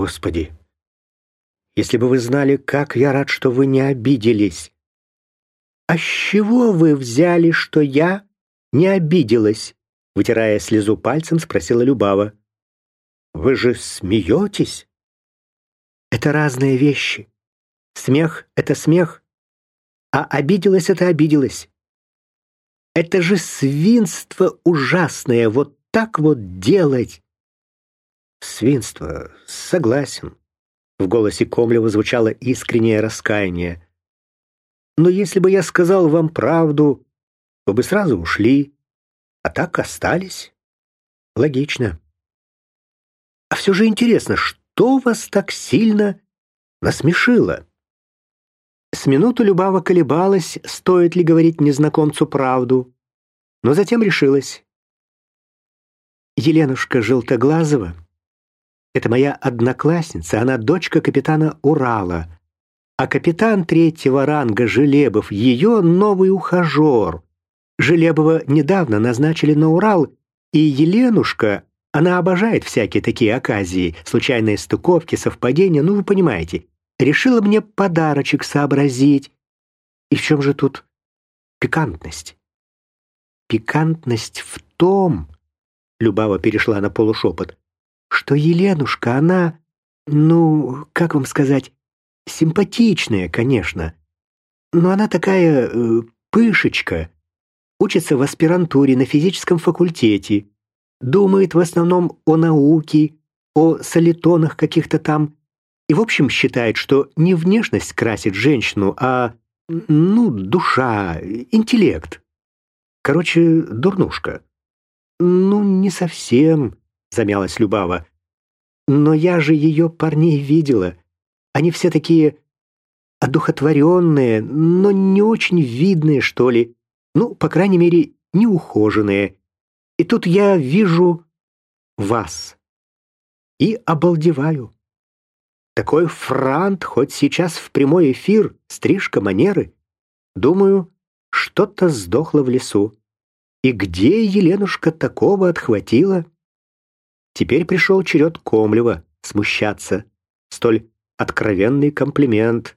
Господи, если бы вы знали, как я рад, что вы не обиделись. А с чего вы взяли, что я не обиделась? Вытирая слезу пальцем, спросила Любава. Вы же смеетесь? Это разные вещи. Смех — это смех, а обиделась — это обиделась. Это же свинство ужасное, вот так вот делать. Свинство, согласен. В голосе Комлева звучало искреннее раскаяние. Но если бы я сказал вам правду, вы бы сразу ушли, а так остались. Логично. А все же интересно, что вас так сильно насмешило? С минуту Любава колебалась, стоит ли говорить незнакомцу правду, но затем решилась. Еленушка Желтоглазова — это моя одноклассница, она дочка капитана Урала, а капитан третьего ранга Желебов — ее новый ухажер. Желебова недавно назначили на Урал, и Еленушка, она обожает всякие такие оказии, случайные стыковки, совпадения, ну вы понимаете, решила мне подарочек сообразить. И в чем же тут пикантность? Пикантность в том, Любава перешла на полушепот, что Еленушка, она, ну, как вам сказать, симпатичная, конечно, но она такая э, пышечка, учится в аспирантуре на физическом факультете, думает в основном о науке, о солитонах каких-то там, и, в общем, считает, что не внешность красит женщину, а, ну, душа, интеллект. Короче, дурнушка. Ну, не совсем, замялась Любава. Но я же ее парней видела. Они все такие одухотворенные, но не очень видные, что ли. Ну, по крайней мере, неухоженные. И тут я вижу вас и обалдеваю. Такой франт, хоть сейчас в прямой эфир, стрижка манеры. Думаю, что-то сдохло в лесу. И где Еленушка такого отхватила? Теперь пришел черед Комлева смущаться. Столь откровенный комплимент.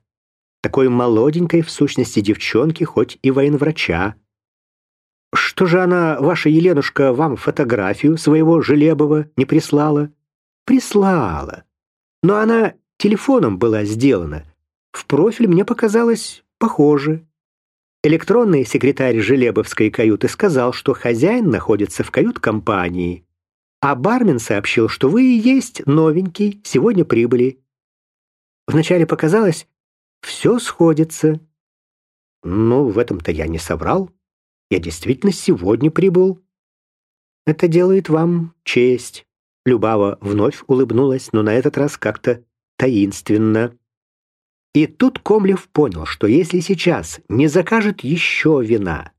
Такой молоденькой, в сущности, девчонки, хоть и военврача. Что же она, ваша Еленушка, вам фотографию своего Желебова не прислала? Прислала. Но она телефоном была сделана. В профиль мне показалось похоже. Электронный секретарь Желебовской каюты сказал, что хозяин находится в кают-компании, а бармен сообщил, что вы и есть новенький, сегодня прибыли. Вначале показалось, все сходится. Ну, в этом-то я не соврал. Я действительно сегодня прибыл. Это делает вам честь. Любава вновь улыбнулась, но на этот раз как-то таинственно. И тут Комлев понял, что если сейчас не закажет еще вина,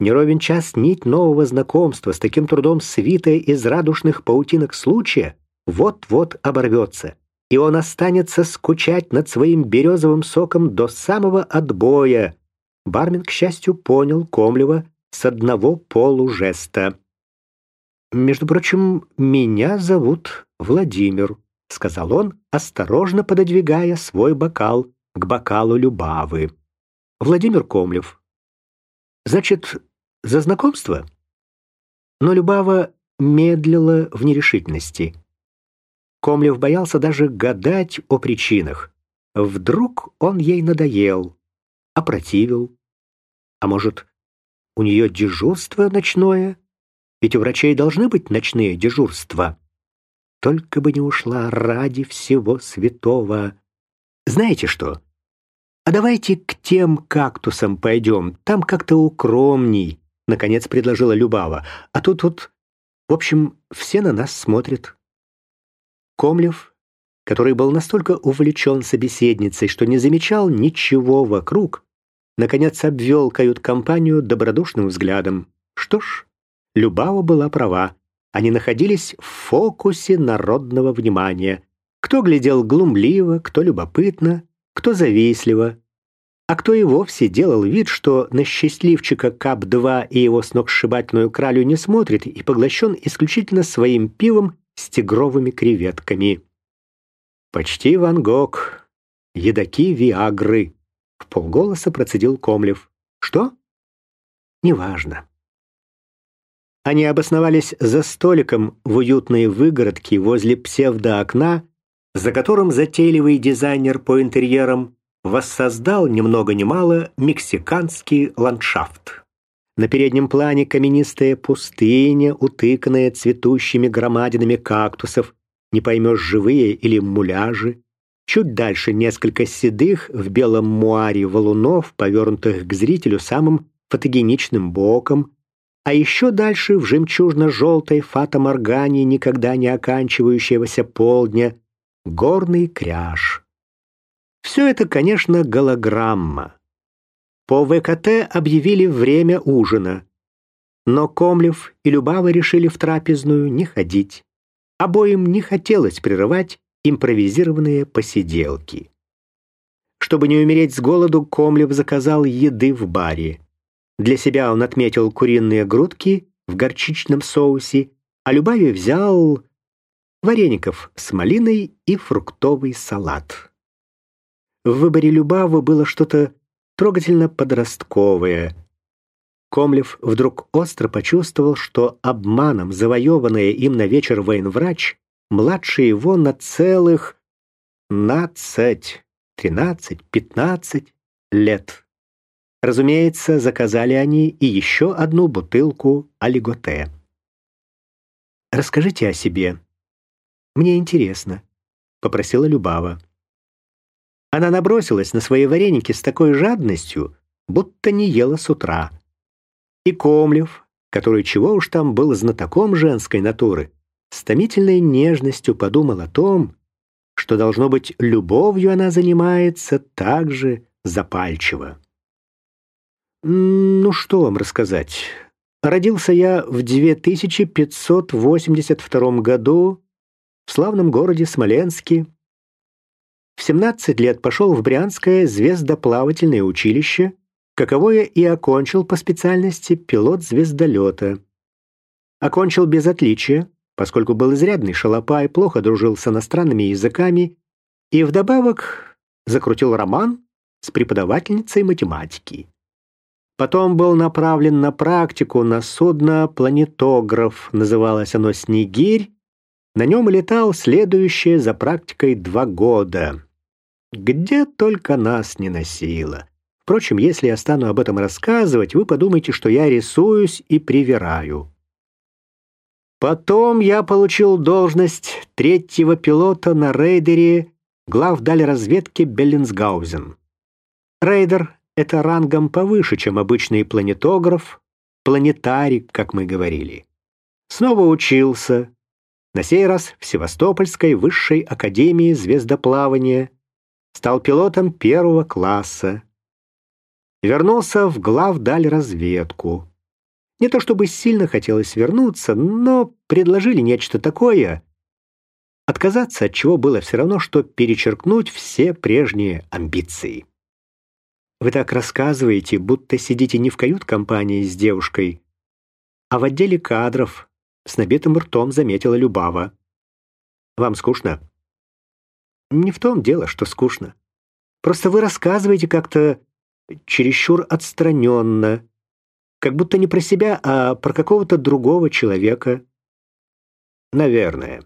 не ровен час нить нового знакомства с таким трудом свитая из радужных паутинок случая, вот-вот оборвется, и он останется скучать над своим березовым соком до самого отбоя. Бармен, к счастью, понял Комлева с одного полужеста. «Между прочим, меня зовут Владимир», — сказал он, осторожно пододвигая свой бокал к бокалу Любавы. «Владимир Комлев». «Значит, за знакомство?» Но Любава медлила в нерешительности. Комлев боялся даже гадать о причинах. Вдруг он ей надоел, опротивил. А может, у нее дежурство ночное? Ведь у врачей должны быть ночные дежурства. Только бы не ушла ради всего святого. Знаете что? А давайте к тем кактусам пойдем, там как-то укромней, наконец предложила Любава. А тут вот, в общем, все на нас смотрят. Комлев, который был настолько увлечен собеседницей, что не замечал ничего вокруг, наконец обвел кают-компанию добродушным взглядом. Что ж, Любава была права. Они находились в фокусе народного внимания. Кто глядел глумливо, кто любопытно, кто завистливо, а кто и вовсе делал вид, что на счастливчика КАП-2 и его сногсшибательную кралю не смотрит и поглощен исключительно своим пивом с тигровыми креветками. Почти Ван Гог. Едаки Виагры. В полголоса процедил Комлев. Что? Неважно. Они обосновались за столиком в уютной выгородке возле псевдоокна, за которым затейливый дизайнер по интерьерам воссоздал ни много ни мало мексиканский ландшафт. На переднем плане каменистая пустыня, утыканная цветущими громадинами кактусов, не поймешь, живые или муляжи. Чуть дальше несколько седых в белом муаре валунов, повернутых к зрителю самым фотогеничным боком, а еще дальше в жемчужно-желтой фатоморгане никогда не оканчивающегося полдня горный кряж. Все это, конечно, голограмма. По ВКТ объявили время ужина. Но Комлев и Любава решили в трапезную не ходить. Обоим не хотелось прерывать импровизированные посиделки. Чтобы не умереть с голоду, Комлев заказал еды в баре. Для себя он отметил куриные грудки в горчичном соусе, а Любави взял вареников с малиной и фруктовый салат. В выборе Любавы было что-то трогательно подростковые. Комлев вдруг остро почувствовал, что обманом завоеванная им на вечер военврач младше его на целых нацать, тринадцать, пятнадцать лет. Разумеется, заказали они и еще одну бутылку алиготе. «Расскажите о себе. Мне интересно», — попросила Любава. Она набросилась на свои вареники с такой жадностью, будто не ела с утра. И Комлев, который чего уж там был знатоком женской натуры, с томительной нежностью подумал о том, что, должно быть, любовью она занимается так же запальчиво. Ну, что вам рассказать? Родился я в 2582 году в славном городе Смоленске, в 17 лет пошел в Брянское звездоплавательное училище, каковое и окончил по специальности пилот звездолета. Окончил без отличия, поскольку был изрядный шалопай, плохо дружил с иностранными языками и вдобавок закрутил роман с преподавательницей математики. Потом был направлен на практику на судно «Планетограф», называлось оно «Снегирь», на нем летал следующие за практикой два года. Где только нас не носило. Впрочем, если я стану об этом рассказывать, вы подумаете, что я рисуюсь и привираю. Потом я получил должность третьего пилота на рейдере главдаль разведки Беллинсгаузен. Рейдер — это рангом повыше, чем обычный планетограф, планетарик, как мы говорили. Снова учился, на сей раз в Севастопольской высшей академии звездоплавания, стал пилотом первого класса. Вернулся в главдаль разведку. Не то чтобы сильно хотелось вернуться, но предложили нечто такое, отказаться от чего было все равно, что перечеркнуть все прежние амбиции. Вы так рассказываете, будто сидите не в кают-компании с девушкой, а в отделе кадров, с набитым ртом заметила Любава. Вам скучно? Не в том дело, что скучно. Просто вы рассказываете как-то чересчур отстраненно, как будто не про себя, а про какого-то другого человека. Наверное.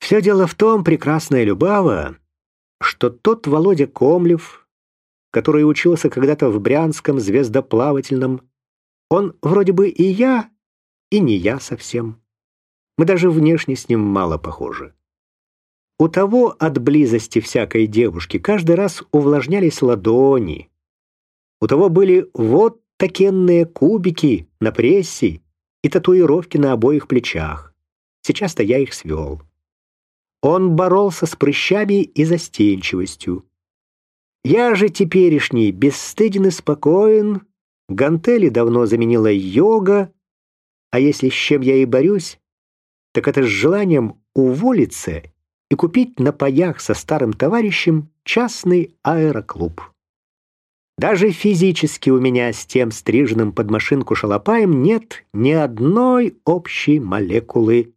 Все дело в том, прекрасная Любава, что тот Володя Комлев, который учился когда-то в Брянском звездоплавательном, он вроде бы и я, и не я совсем. Мы даже внешне с ним мало похожи. У того от близости всякой девушки каждый раз увлажнялись ладони. У того были вот такенные кубики на прессе и татуировки на обоих плечах. Сейчас-то я их свел. Он боролся с прыщами и застенчивостью. Я же теперешний бесстыден и спокоен, гантели давно заменила йога, а если с чем я и борюсь, так это с желанием уволиться и купить на паях со старым товарищем частный аэроклуб. Даже физически у меня с тем стриженным под машинку шалопаем нет ни одной общей молекулы.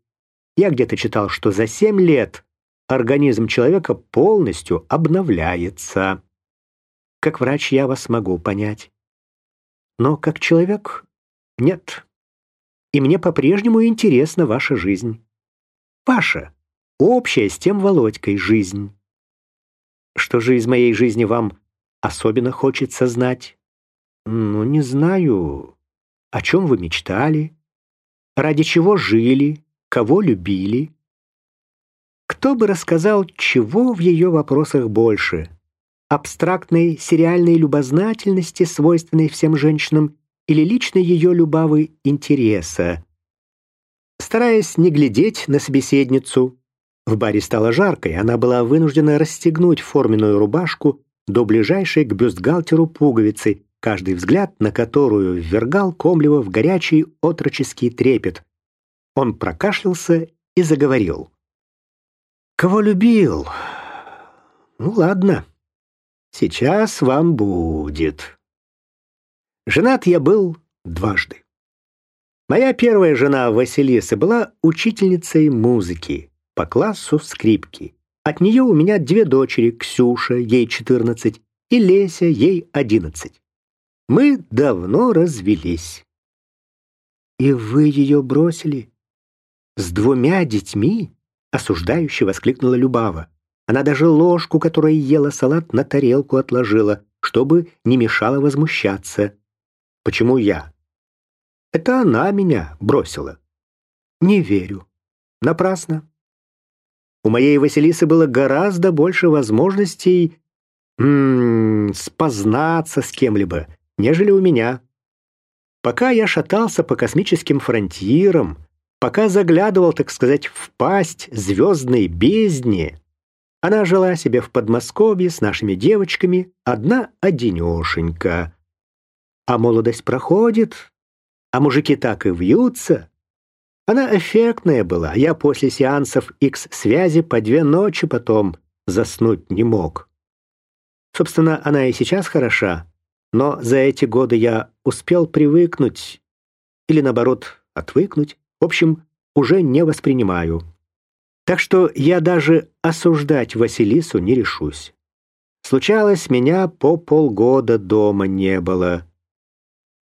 Я где-то читал, что за семь лет организм человека полностью обновляется. Как врач я вас могу понять. Но как человек — нет. И мне по-прежнему интересна ваша жизнь. Ваша, общая с тем Володькой жизнь. Что же из моей жизни вам особенно хочется знать? Ну, не знаю. О чем вы мечтали? Ради чего жили? Кого любили? Кто бы рассказал, чего в ее вопросах больше? Абстрактной сериальной любознательности, свойственной всем женщинам, или личной ее любавы интереса? Стараясь не глядеть на собеседницу, в баре стало жарко, и она была вынуждена расстегнуть форменную рубашку до ближайшей к бюстгальтеру пуговицы, каждый взгляд на которую ввергал Комлева в горячий отроческий трепет. Он прокашлялся и заговорил. «Кого любил? Ну ладно, сейчас вам будет. Женат я был дважды. Моя первая жена Василиса была учительницей музыки по классу скрипки. От нее у меня две дочери, Ксюша, ей 14, и Леся, ей 11. Мы давно развелись. И вы ее бросили? С двумя детьми? Осуждающе воскликнула Любава. Она даже ложку, которой ела салат, на тарелку отложила, чтобы не мешало возмущаться. Почему я? Это она меня бросила. Не верю. Напрасно. У моей Василисы было гораздо больше возможностей м -м, спознаться с кем-либо, нежели у меня. Пока я шатался по космическим фронтирам, пока заглядывал, так сказать, в пасть звездной бездне, она жила себе в Подмосковье с нашими девочками, одна одинешенька. А молодость проходит, а мужики так и вьются, она эффектная была. Я после сеансов X-связи по две ночи потом заснуть не мог. Собственно, она и сейчас хороша, но за эти годы я успел привыкнуть или, наоборот, отвыкнуть. В общем, уже не воспринимаю. Так что я даже осуждать Василису не решусь. Случалось, меня по полгода дома не было.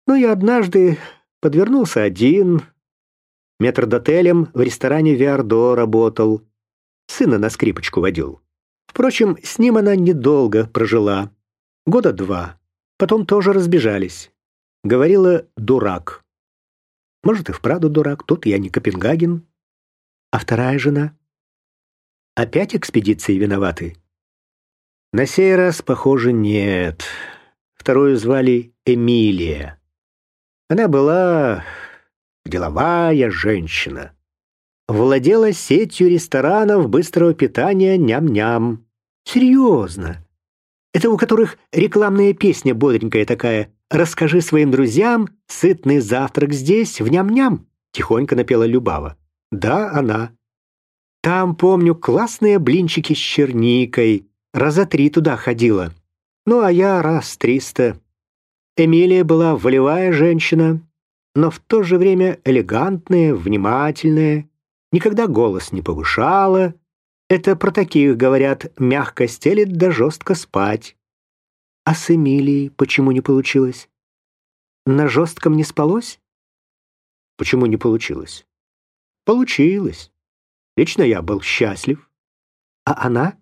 Ну и однажды подвернулся один, Метрдотелем в ресторане Виардо работал. Сына на скрипочку водил. Впрочем, с ним она недолго прожила. Года два. Потом тоже разбежались. Говорила «дурак». Может, и вправду дурак, тут я не Копенгаген. А вторая жена? Опять экспедиции виноваты? На сей раз, похоже, нет. Вторую звали Эмилия. Она была деловая женщина. Владела сетью ресторанов быстрого питания «Ням-ням». Серьезно. Это у которых рекламная песня бодренькая такая «Расскажи своим друзьям, сытный завтрак здесь, в ням-ням», тихонько напела Любава. Да, она. Там, помню, классные блинчики с черникой. Раза три туда ходила. Ну, а я раз триста. Эмилия была волевая женщина, но в то же время элегантная, внимательная, никогда голос не повышала. Это про таких говорят «мягко стелит да жестко спать». А с Эмилией почему не получилось? На жестком не спалось? Почему не получилось? Получилось. Лично я был счастлив. А она?